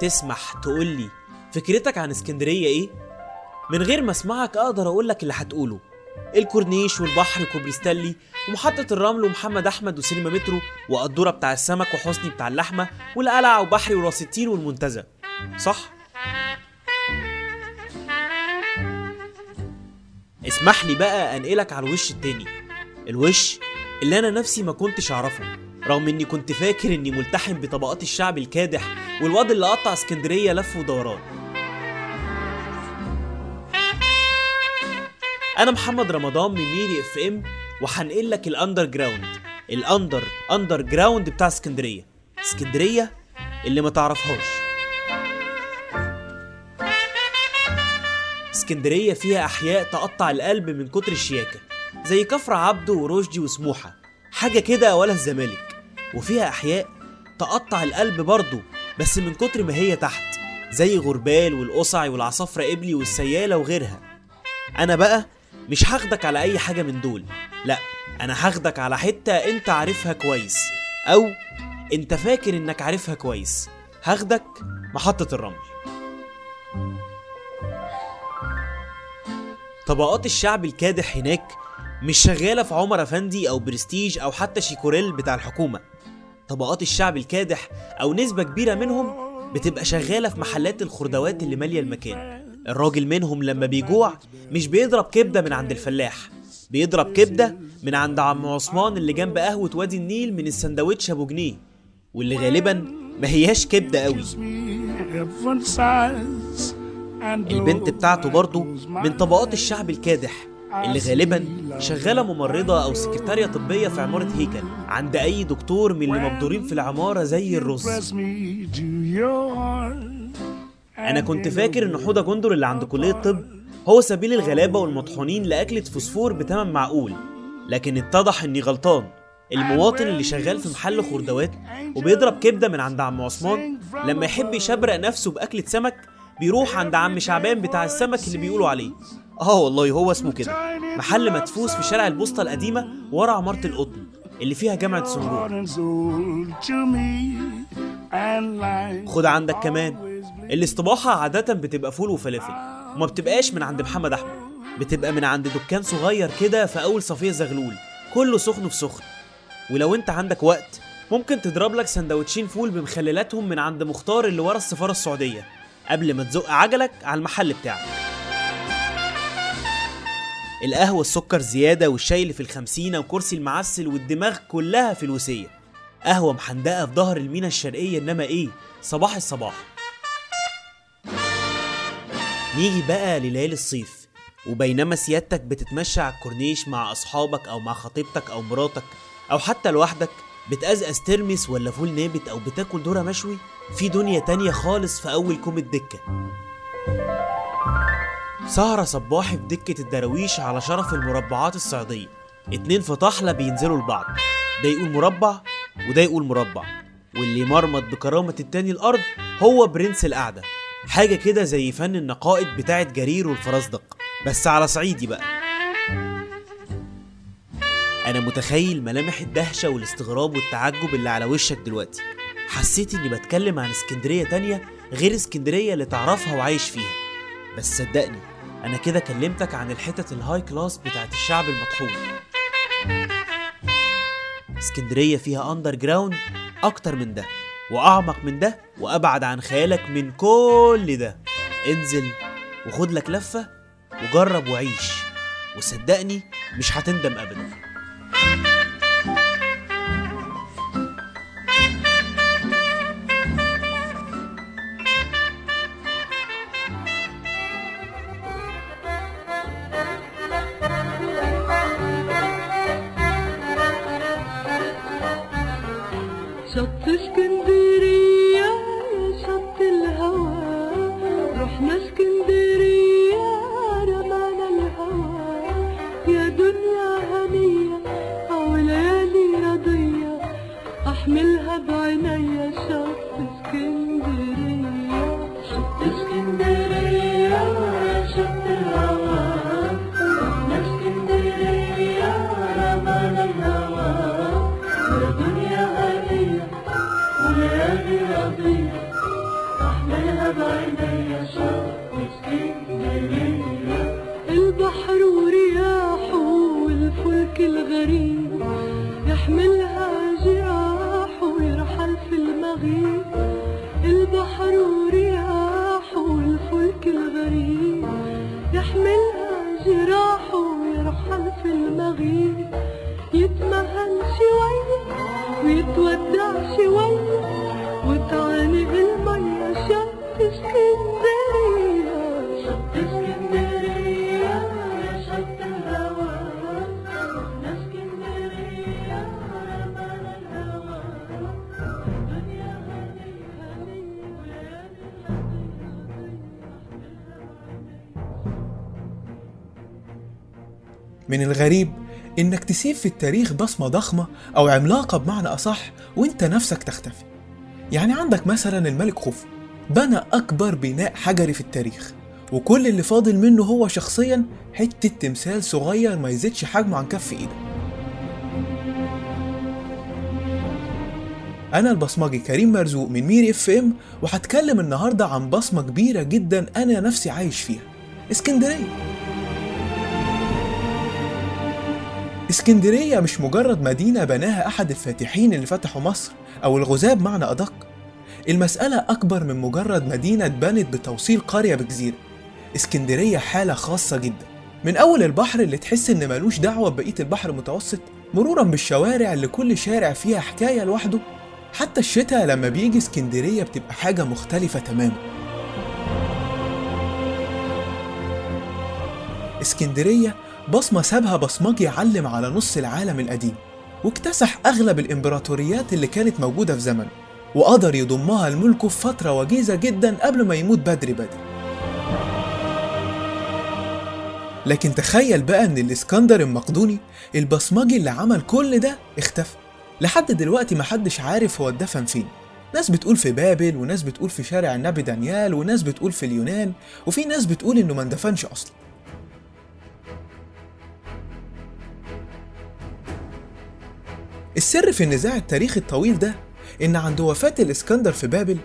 تسمح تقولي فكرتك عن اسكندرية إيه؟ من غير ما أسمعك أقدر اقولك اللي هتقوله الكورنيش والبحر وكوبري ستانلي ومحطة الرمل ومحمد أحمد وسينما مترو وقدورة بتاع السمك وحسني بتاع اللحمة والقلعة وبحري وراس التين والمنتزه صح؟ اسمح لي بقى أنقلك على الوش التاني. الوش اللي أنا نفسي ما كنتش أعرفه رغم إني كنت فاكر إني ملتحم بطبقات الشعب الكادح والواد اللي قطع اسكندرية لف ودوران. أنا محمد رمضان من ميري إف إم وهنقل لك ال underground ال under underground بتاع اسكندرية. اسكندرية اللي ما تعرفهاش. اسكندرية فيها أحياء تقطع القلب من كتر الشياكة زي كفر عبده ورشدي وسموحة. حاجة كده ولا الزمالك. وفيها أحياء تقطع القلب برضه بس من كتر ما هي تحت زي غربال والقصعي والعصافرة قبلي والسيالة وغيرها. أنا بقى مش هاخدك على أي حاجة من دول لأ أنا هاخدك على حتة أنت عارفها كويس. أو أنت فاكر إنك عارفها كويس. هاخدك محطة الرمل. طبقات الشعب الكادح هناك مش شغالة في عمر أفندي أو برستيج أو حتى شيكوريل بتاع الحكومة. طبقات الشعب الكادح أو نسبة كبيرة منهم بتبقى شغالة في محلات الخردوات اللي مالية المكان. الراجل منهم لما بيجوع مش بيضرب كبدة من عند الفلاح بيضرب كبدة من عند عم عثمان اللي جنب قهوة وادي النيل من السندوتش أبو جنيه واللي غالبا ما هياش كبدة قوي. البنت بتاعته برضه من طبقات الشعب الكادح اللي غالبا شغالة ممرضة أو سكرتارية طبية في عمارة هيكل عند أي دكتور من اللي مبدورين في العمارة زي الرز. أنا كنت فاكر إن حوضة جندر اللي عند كلية طب هو سبيل الغلابة والمطحونين لأكلة فوسفور بتمن معقول. لكن اتضح إني غلطان. المواطن اللي شغال في محل خردوات وبيضرب كبدة من عند عم عثمان لما يحب يشبرق نفسه بأكلة سمك بيروح عند عم شعبان بتاع السمك اللي بيقولوا عليه. آه والله هو اسمه كده. محل مدفوس في شارع البوسطة القديمة ورا عمارة القطن اللي فيها جامعة سنجور خد عندك كمان الاستباحة عادة بتبقى فول وفلافل وما بتبقاش من عند محمد أحمد. بتبقى من عند دكان صغير كده في أول صفية زغلول كله سخن في سخن. ولو انت عندك وقت ممكن تضرب لك سندوتشين فول بمخللاتهم من عند مختار اللي ورا السفارة السعودية. قبل ما تزق عجلك على المحل بتاعك. القهوة السكر زيادة والشاي اللي في الخمسينة وكرسي المعسل والدماغ كلها في الوسية قهوة محندقة في ظهر المينا الشرقية إنما إيه؟ صباح الصباح. نيجي بقى لليالي الصيف وبينما سيادتك بتتمشى على الكورنيش مع أصحابك أو مع خطيبتك أو مراتك أو حتى لوحدك بتقزقز ترمس ولا فول نابت أو بتاكل ذرة مشوي في دنيا تانية خالص في أول كوم الدكة سهرة صباحي في دكة الدراويش على شرف المربعات الصعيدية اتنين فطاحلة بينزلوا لبعض ده يقول مربع وده يقول مربع واللي مرمط بكرامة التاني الأرض هو برنس القعدة حاجة كده زي فن النقائد بتاعت جرير والفرزدق بس على صعيدي بقى أنا متخيل ملامح الدهشة والاستغراب والتعجب اللي على وشك دلوقتي. حسيت إني بتكلم عن اسكندرية تانية غير اسكندرية اللي تعرفها وعايش فيها. بس صدقني أنا كده كلمتك عن الحتت ال high class بتاعت الشعب المطحون. اسكندرية فيها underground أكتر من ده وأعمق من ده وأبعد عن خيالك من كل ده. انزل وخد لك لفة وجرب وعيش. وصدقني مش هتندم أبدا. Çok الغريب يحملها جراحه في المغيب. يتمهل شوية ويتودع شوية من الغريب إنك تسيب في التاريخ بصمة ضخمة أو عملاقة بمعنى أصح وإنت نفسك تختفي. يعني عندك مثلا الملك خوفو بنى أكبر بناء حجري في التاريخ وكل اللي فاضل منه هو شخصيا حتة تمثال صغير ما يزيدش حجمه عن كف إيده. أنا البصمجي كريم مرزوق من ميري إف إم وهتكلم النهاردة عن بصمة كبيرة جدا أنا نفسي عايش فيها. اسكندرية. اسكندرية مش مجرد مدينة بناها أحد الفاتحين اللي فتحوا مصر أو الغزاة بمعنى أدق. المسألة أكبر من مجرد مدينة اتبنت بتوصيل قرية بجزيرة. اسكندرية حالة خاصة جدا. من أول البحر اللي تحس إن ملوش دعوة ببقية البحر المتوسط مرورا بالشوارع اللي كل شارع فيها حكاية لوحده. حتى الشتاء لما بيجي اسكندرية بتبقى حاجة مختلفة تماما. اسكندرية بصمة سابها بصمجي يعلم على نص العالم القديم واكتسح أغلب الإمبراطوريات اللي كانت موجودة في زمنه وقدر يضمها لملكه في فترة وجيزة جدا قبل ما يموت بدري بدري. لكن تخيل بقى إن الإسكندر المقدوني البصمجي اللي عمل كل ده اختفى. لحد دلوقتي محدش عارف هو اتدفن فين. ناس بتقول في بابل وناس بتقول في شارع النبي دانيال وناس بتقول في اليونان وفي ناس بتقول إنه ما اندفنش أصلا. السر في النزاع التاريخي الطويل ده إن عند وفاة الإسكندر في بابل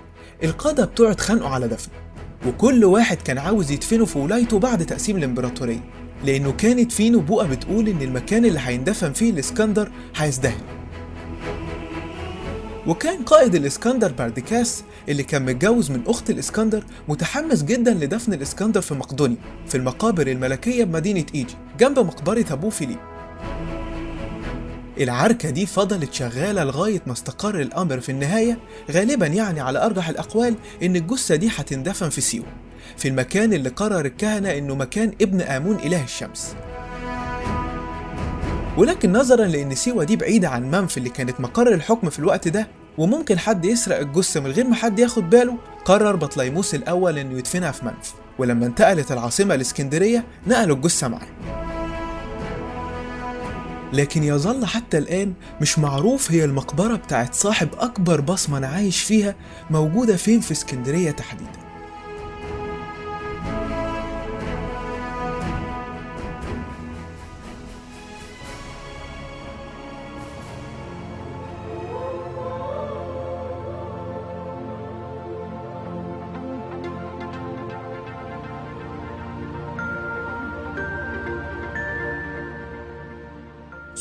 القادة بتوعه اتخانقوا على دفنه وكل واحد كان عاوز يدفنه في ولايته بعد تقسيم الإمبراطورية لأنه كانت في نبوءة بتقول إن المكان اللي هيندفن فيه الإسكندر هيزدهر. وكان قائد الإسكندر بارديكاس اللي كان متجوز من أخت الإسكندر متحمس جدا لدفن الإسكندر في مقدونيا في المقابر الملكية بمدينة إيجي جنب مقبرة أبوه فيليب. العركة دي فضلت شغالة لغاية ما استقر الأمر في النهاية غالبا يعني على أرجح الأقوال إن الجثة دي هتندفن في سيوة في المكان اللي قرر الكهنة إنه مكان ابن آمون إله الشمس. ولكن نظرا لأن سيوة دي بعيدة عن منف اللي كانت مقر الحكم في الوقت ده وممكن حد يسرق الجثة من غير ما حد ياخد باله قرر بطليموس الأول إنه يدفنها في منف. ولما انتقلت العاصمة الإسكندرية نقلوا الجثة معاه. لكن يظل حتى الآن مش معروف هي المقبرة بتاعت صاحب أكبر بصمة أنا عايش فيها موجودة فين في اسكندرية تحديدا.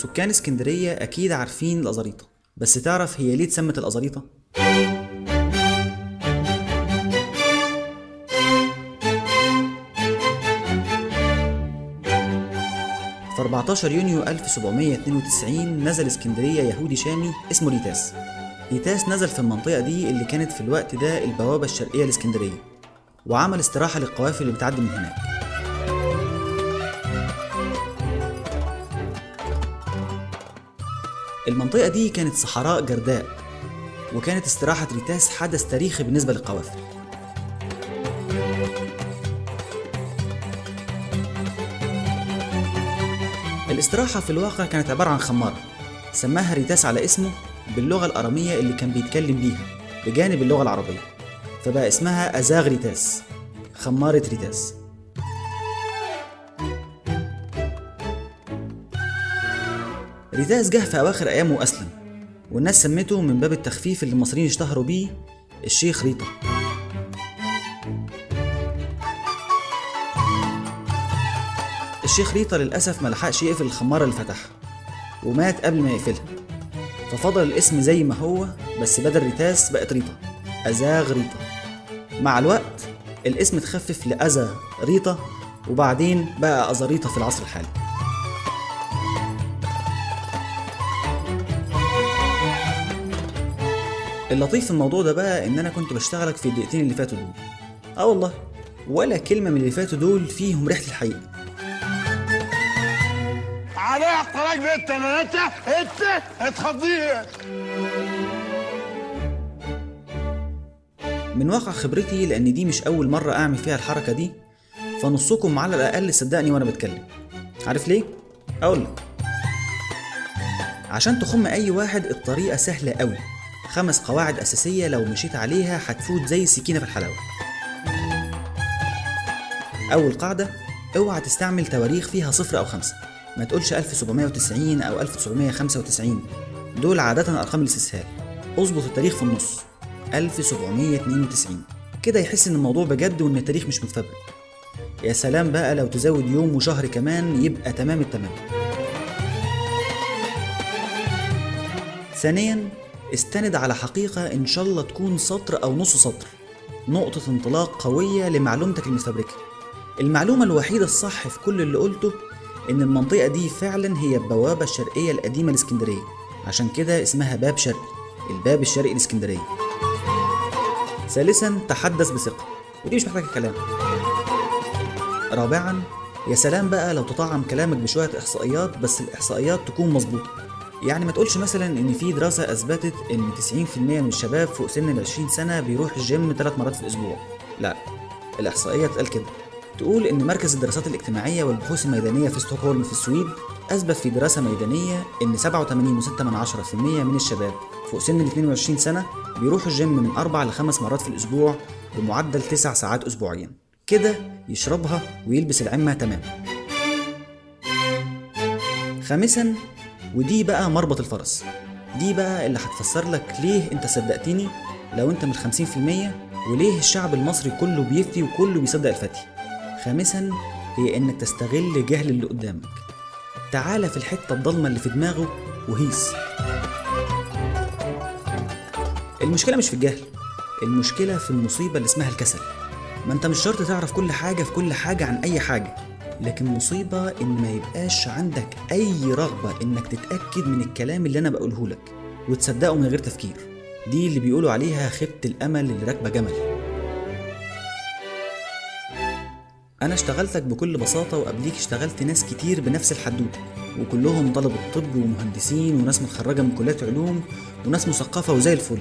سكان اسكندرية أكيد عارفين الأزاريطة. بس تعرف هي ليه اتسمت الأزاريطة؟ في 14 يونيو 1792 نزل اسكندرية يهودي شامي اسمه ريتاس. ريتاس نزل في المنطقة دي اللي كانت في الوقت ده البوابة الشرقية لاسكندرية وعمل استراحة للقوافل اللي بتعدي من هناك. المنطقة دي كانت صحراء جرداء وكانت استراحة ريتاس حدث تاريخي بالنسبة للقوافل. الاستراحة في الواقع كانت عبارة عن خمارة سماها ريتاس على اسمه باللغة الأرامية اللي كان بيتكلم بيها بجانب اللغة العربية فبقى اسمها أزاغ ريتاس خمارة ريتاس. ريتاس جه في أواخر أيامه وأسلم والناس سمته من باب التخفيف اللي المصريين اشتهروا بيه الشيخ ريطة الشيخ ريطة للأسف ملحقش يقفل الخمارة اللي فتحها ومات قبل ما يقفلها. ففضل الاسم زي ما هو بس بدل ريتاس بقت ريطة أزاغ ريطة مع الوقت الاسم اتخفف لأزا ريطة وبعدين بقى أزاريطة في العصر الحالي. اللطيف في الموضوع ده بقى إن أنا كنت بشتغلك في الدقيقتين اللي فاتوا دول. آه والله. ولا كلمة من اللي فاتوا دول فيهم ريحه الحقيقة. عليها الطلاق بنت أنا انت انت اتخضيه من واقع خبرتي لأن دي مش أول مرة أعمل فيها الحركة دي فنصكم على الأقل صدقني وأنا بتكلم. عارف ليه؟ أقول لك. عشان تخم أي واحد الطريقة سهلة قوي خمس قواعد أساسية لو مشيت عليها هتفوت زي السكينة في الحلاوة. أول قاعدة أوعى تستعمل تواريخ فيها صفر أو خمسة. ما تقولش 1790 أو 1995 دول عادة أرقام الاستسهال. اظبط التاريخ في النص. 1792 كده يحس إن الموضوع بجد وإن التاريخ مش متفبرك. يا سلام بقى لو تزود يوم وشهر كمان يبقى تمام التمام. ثانيا استند على حقيقة إن شاء الله تكون سطر أو نص سطر. نقطة انطلاق قوية لمعلومتك المتفبركة المعلومة الوحيدة الصح في كل اللي قلته إن المنطقة دي فعلا هي البوابة الشرقية القديمة لإسكندرية. عشان كده اسمها باب شرقي الباب الشرقي لإسكندرية. ثالثا تحدث بثقة. ودي مش محتاجة كلام. رابعا يا سلام بقى لو تطعم كلامك بشوية إحصائيات بس الإحصائيات تكون مظبوطة. يعني ما تقولش مثلا إن في دراسة أثبتت إن 90% من الشباب فوق سن ال 20 سنة بيروح الجيم ثلاث مرات في الأسبوع. لا الإحصائية تقال كده. تقول إن مركز الدراسات الاجتماعية والبحوث الميدانية في ستوكهولم في السويد أثبت في دراسة ميدانية إن 87.6% من الشباب فوق سن ال 22 سنة بيروحوا الجيم من أربع لخمس مرات في الأسبوع بمعدل 9 ساعات اسبوعيا. كده يشربها ويلبس العمة تمام. خامسا ودي بقى مربط الفرس. دي بقى اللي هتفسر لك ليه انت صدقتني لو انت من الخمسين في المية وليه الشعب المصري كله بيفتي وكله بيصدق الفتي. خامسا هي انك تستغل جهل اللي قدامك. تعالى في الحتة الضلمة اللي في دماغه وهيس المشكلة مش في الجهل المشكلة في المصيبة اللي اسمها الكسل. ما انت مش شرط تعرف كل حاجة في كل حاجة عن أي حاجة. لكن مصيبة إن ما يبقاش عندك أي رغبة إنك تتأكد من الكلام اللي أنا بقوله لك وتصدقه من غير تفكير. دي اللي بيقولوا عليها خيبة الأمل اللي راكبة جمل أنا اشتغلتك بكل بساطة وقبليك اشتغلت ناس كتير بنفس الحدوتة وكلهم طلبة طب ومهندسين وناس متخرجة من كليات علوم وناس مثقفة وزي الفل.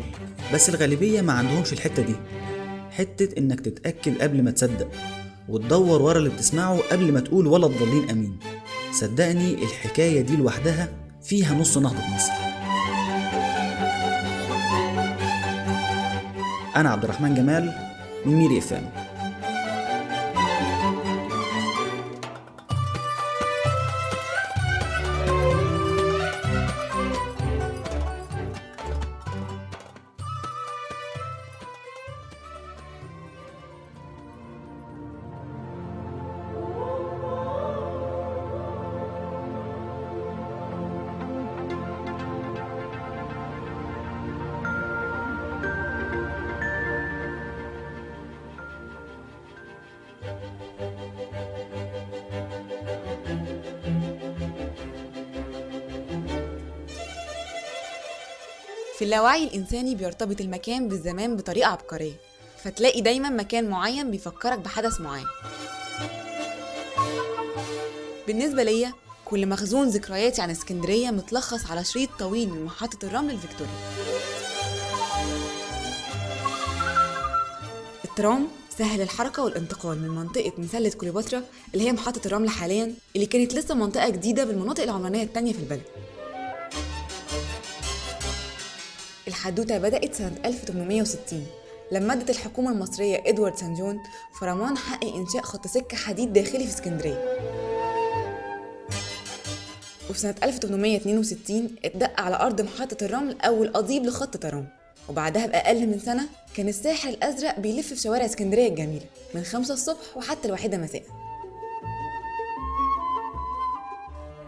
بس الغالبية ما عندهمش الحتة دي. حتة إنك تتأكد قبل ما تصدق. وتدور ورا اللي بتسمعه قبل ما تقول ولا الضالين أمين. صدقني الحكاية دي لوحدها فيها نص نهضة مصر. أنا عبد الرحمن جمال من ميري افام في اللاوعي الإنساني بيرتبط المكان بالزمان بطريقة عبقرية فتلاقي دايما مكان معين بيفكرك بحدث معين. بالنسبة ليا كل مخزون ذكرياتي عن اسكندرية متلخص على شريط طويل من محطة الرمل الفيكتوريا. الترام سهل الحركة والانتقال من منطقة مسلة كليوباترا اللي هي محطة الرمل حاليا اللي كانت لسه منطقة جديدة بالمناطق العمرانية التانية في البلد. الحدوتة بدأت سنة 1860 لما أدت الحكومة المصرية إدوارد سان جون فرمان حق إنشاء خط سكة حديد داخلي في اسكندرية. وفي سنة 1862 اتدق على أرض محطة الرمل أول قضيب لخط ترام. وبعدها بأقل من سنة كان الساحر الأزرق بيلف في شوارع اسكندرية الجميلة من خمسة الصبح وحتى الواحدة مساء.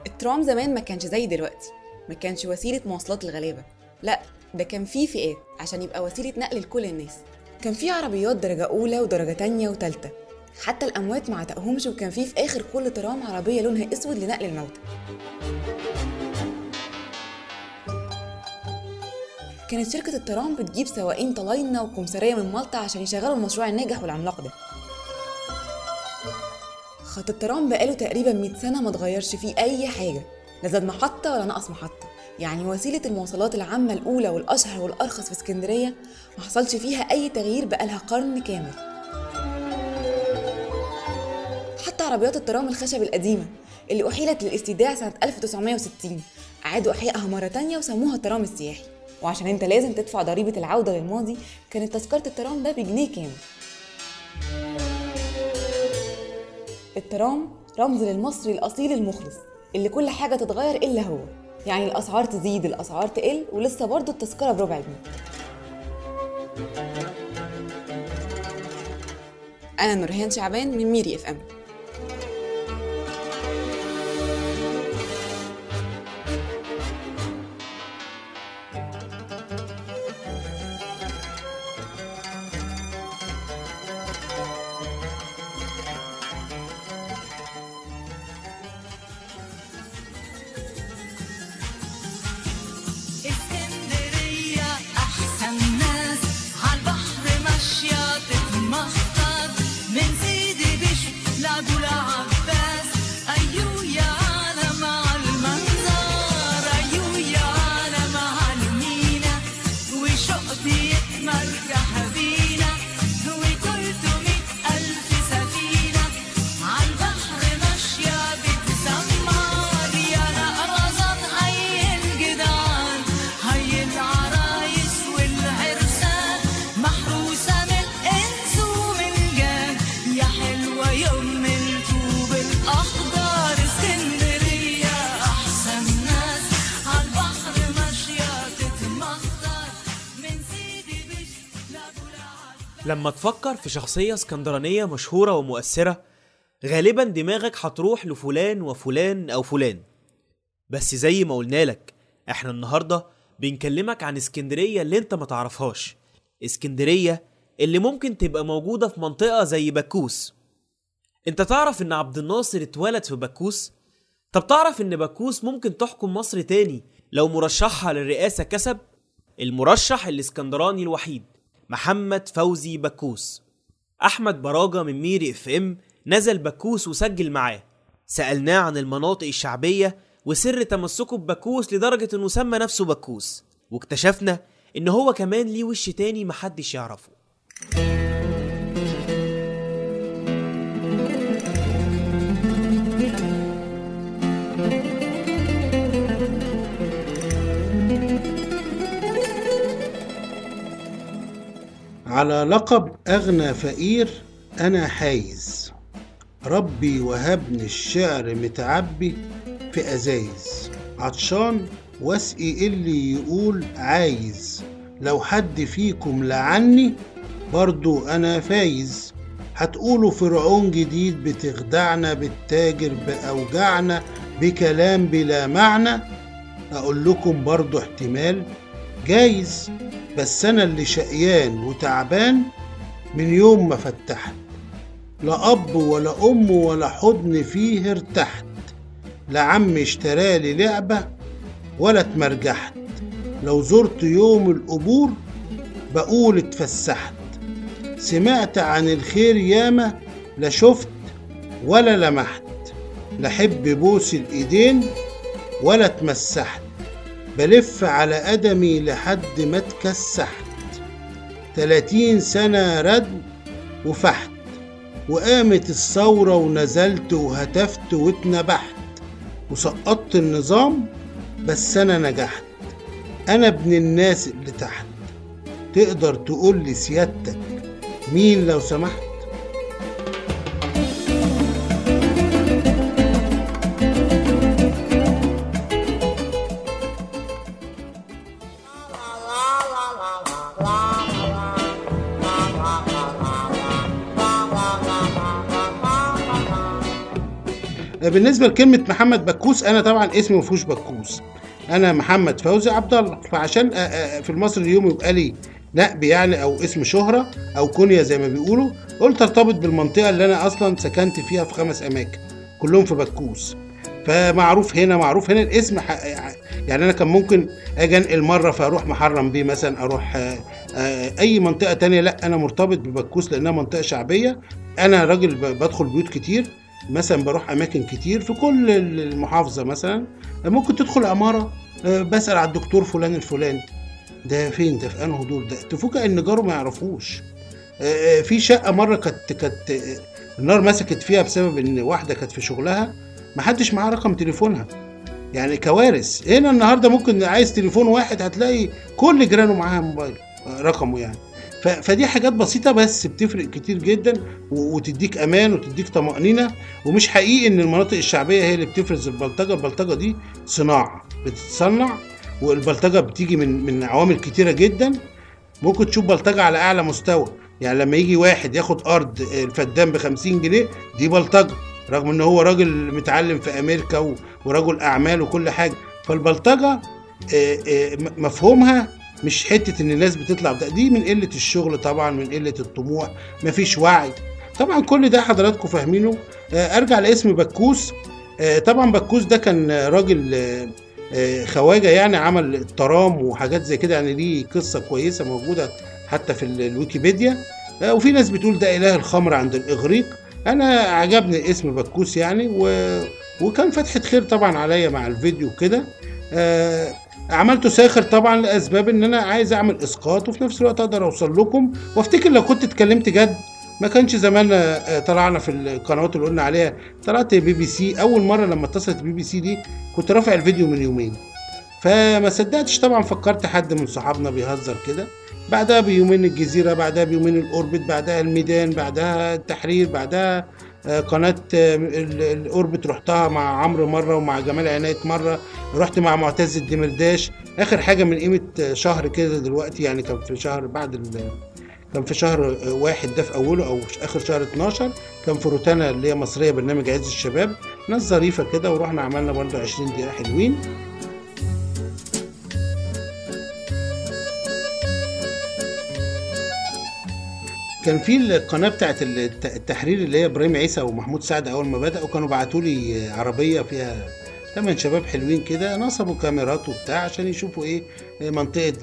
الترام زمان ما كانش زي دلوقتي ما كانش وسيلة مواصلات الغلابة لأ ده كان فيه فئات عشان يبقى وسيلة نقل لكل الناس. كان فيه عربيات درجة أولى ودرجة تانية وتالتة. حتى الأموات ما عتقهمش وكان فيه في آخر كل ترام عربية لونها أسود لنقل الموتى كانت شركة الترام بتجيب سواقين طلاينة وكمثرية من مالطا عشان يشغلوا المشروع الناجح والعملاق ده. خط الترام بقاله تقريبا 100 سنة ما اتغيرش فيه أي حاجة. لا زاد محطة ولا نقص محطة. يعني وسيلة المواصلات العامة الأولى والأشهر والأرخص في اسكندرية ما حصلش فيها أي تغيير بقالها قرن كامل. حتى عربيات الترام الخشب القديمة اللي أحيلت للاستيداع سنة 1960 أعادوا إحيائها مرة تانية وسموها الترام السياحي. وعشان أنت لازم تدفع ضريبة العودة للماضي كانت تذكرة الترام ده بجنيه كامل. الترام رمز للمصري الأصيل المخلص اللي كل حاجة تتغير إلا هو. يعني الأسعار تزيد الأسعار تقل ولسه برضه التذكرة بربع جنيه. أنا نورهان شعبان من ميري إف إم. لما تفكر في شخصية اسكندرانية مشهورة ومؤثرة غالبا دماغك هتروح لفلان وفلان أو فلان بس زي ما قلنا لك إحنا النهاردة بنكلمك عن اسكندرية اللي أنت ما تعرفهاش اسكندرية اللي ممكن تبقى موجودة في منطقة زي بكوس أنت تعرف إن عبد الناصر اتولد في بكوس؟ طب تعرف إن بكوس ممكن تحكم مصر تاني لو مرشحها للرئاسة كسب؟ المرشح الإسكندراني الوحيد محمد فوزي بكوس. أحمد براجة من ميري إف إم نزل بكوس وسجل معاه. سألناه عن المناطق الشعبية وسر تمسكه ببكوس لدرجة إنه سمى نفسه بكوس. واكتشفنا إن هو كمان ليه وش تاني محدش يعرفه. على لقب أغنى فقير أنا حايز. ربي وهبني الشعر متعبي في أزايز. عطشان واسقي اللي يقول عايز. لو حد فيكم لعني برضو أنا فايز. هتقولوا فرعون جديد بتخدعنا بالتاجر بأوجعنا بكلام بلا معنى. أقول لكم برضو احتمال جايز. بس أنا اللي شقيان وتعبان من يوم ما فتحت. لا أب ولا أم ولا حضن فيه ارتحت. لا عم اشترالي لعبة ولا اتمرجحت. لو زرت يوم القبور بقول اتفسحت. سمعت عن الخير ياما لا شفت ولا لمحت. لا حب بوس الإيدين ولا اتمسحت. بلف على قدمي لحد ما اتكسحت. تلاتين سنة ردم وفحت وقامت الثورة ونزلت وهتفت واتنبحت. وسقطت النظام بس أنا نجحت. أنا ابن الناس اللي تحت. تقدر تقول سيادتك مين لو سمحت؟ بالنسبة لكلمة محمد بكوس أنا طبعا اسمي ما فيهوش بكوس. أنا محمد فوزي عبد الله. فعشان آه، آه، في المصري اليوم يبقى لي نقب يعني أو اسم شهرة أو كنيه زي ما بيقولوا قلت أرتبط بالمنطقة اللي أنا أصلا سكنت فيها في خمس أماكن كلهم في بكوس. فمعروف هنا معروف هنا الاسم. يعني أنا كان ممكن أجي أنقل مرة فأروح محرم بيه مثلا أروح آه، أي منطقة تانية لأ أنا مرتبط ببكوس لأنها منطقة شعبية. أنا راجل بدخل بيوت كتير. مثلا بروح أماكن كتير في كل المحافظة مثلا ممكن تدخل عمارة آه، بسأل على الدكتور فلان الفلاني. ده فين؟ ده في انه دور؟ ده تفوجئ إن جاره ما يعرفوش. آه، آه، في شقة مرة كانت كانت النار مسكت فيها بسبب إن واحدة كانت في شغلها ما حدش معاه رقم تليفونها. يعني كوارث. هنا النهارده ممكن عايز تليفون واحد هتلاقي كل جيرانه معاها موبايل رقمه يعني. فدي حاجات بسيطة بس بتفرق كتير جدا وتديك أمان وتديك طمأنينة ومش حقيقي إن المناطق الشعبية هي اللي بتفرز البلطجة. البلطجة دي صناعة بتتصنع والبلطجة بتيجي من من عوامل كتيرة جدا. ممكن تشوف بلطجة على أعلى مستوى. يعني لما يجي واحد ياخد أرض الفدان ب 50 جنيه دي بلطجة رغم إن هو راجل متعلم في أمريكا و- ورجل أعمال وكل حاجة. فالبلطجة آه، آه، مفهومها مش حتة إن الناس بتطلع بتاع دي من قلة الشغل طبعا من قلة الطموح مفيش وعي. طبعا كل ده حضراتكم فاهمينه. آه، أرجع لاسم بكوس. آه، طبعا بكوس ده كان راجل آه، خواجة يعني عمل الترام وحاجات زي كده. يعني ليه قصة كويسة موجودة حتى في ال- الويكيبيديا. وفي ناس بتقول ده إله الخمر عند الإغريق. أنا عجبني اسم بكوس يعني و... وكان فتحة خير طبعا عليا مع الفيديو كده عملته ساخر طبعا لأسباب إن أنا عايز أعمل إسقاط وفي نفس الوقت أقدر أوصل لكم. وأفتكر لو كنت اتكلمت جد ما كانش زماننا آه، طلعنا في القنوات اللي قلنا عليها طلعت بي بي سي. أول مرة لما اتصلت بي بي سي دي كنت رافع الفيديو من يومين. فما صدقتش طبعا فكرت حد من صحابنا بيهزر كده. بعدها بيومين الجزيرة بعدها بيومين الاوربت بعدها الميدان بعدها التحرير بعدها قناة آه، ال- الأوربت رحتها مع عمرو مرة ومع جمال عناية مرة. رحت مع معتز الدمرداش. آخر حاجة من قيمة آه، شهر كده دلوقتي يعني كان في شهر بعد كان في شهر آه، واحد ده في أوله أو آخر شهر 12 كان في روتانا اللي هي مصرية برنامج عز الشباب. ناس ظريفة كده ورحنا عملنا برضه 20 دقيقة حلوين. كان في القناة بتاعت الت- التحرير اللي هي إبراهيم عيسى ومحمود سعد أول ما بدأوا كانوا بعتوا لي عربية فيها ثمان شباب حلوين كده نصبوا كاميرات وبتاع عشان يشوفوا إيه منطقة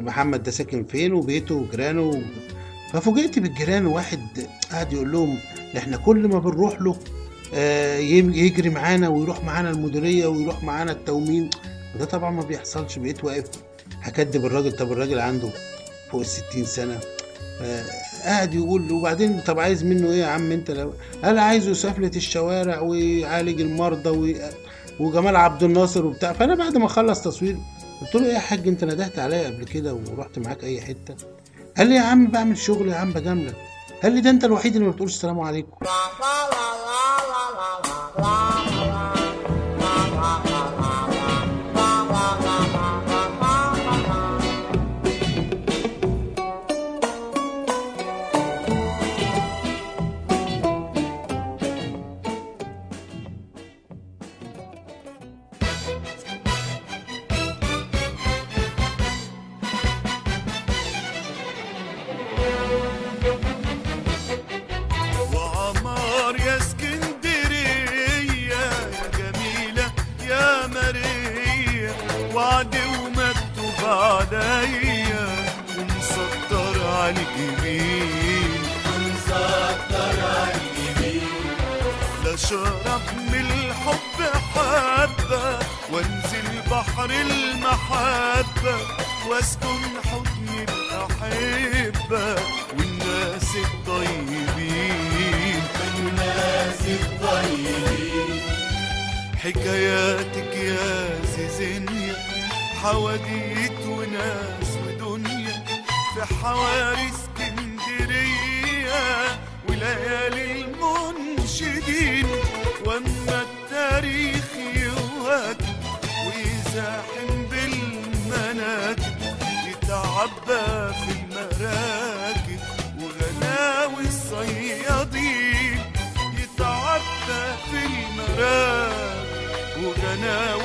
محمد ده ساكن فين وبيته وجيرانه ففوجئت بالجيران واحد قاعد يقول لهم إحنا كل ما بنروح له آه، يجري معانا ويروح معانا المديرية ويروح معانا التومين وده طبعا ما بيحصلش بقيت واقف هكدب الراجل طب الراجل عنده فوق الستين سنة آه، قاعد يقول وبعدين طب عايز منه إيه يا عم أنت؟ لو قال عايزه سفلة الشوارع ويعالج المرضى وي... وجمال عبد الناصر وبتاع. فأنا بعد ما خلص تصوير قلت له إيه يا حاج أنت ندهت عليا قبل كده ورحت معاك أي حتة؟ قال لي يا عم بعمل شغل يا عم بجاملك قال لي ده أنت الوحيد اللي ما بتقولش السلام عليكم. لا شرب من الحب حبة وانزل بحر المحبة واسكن حضن الأحبة والناس الطيبين. والناس الطيبين. حكاياتك يا زيزينيا حواديت وناس ودنيا في حواري وغناوي الصيادين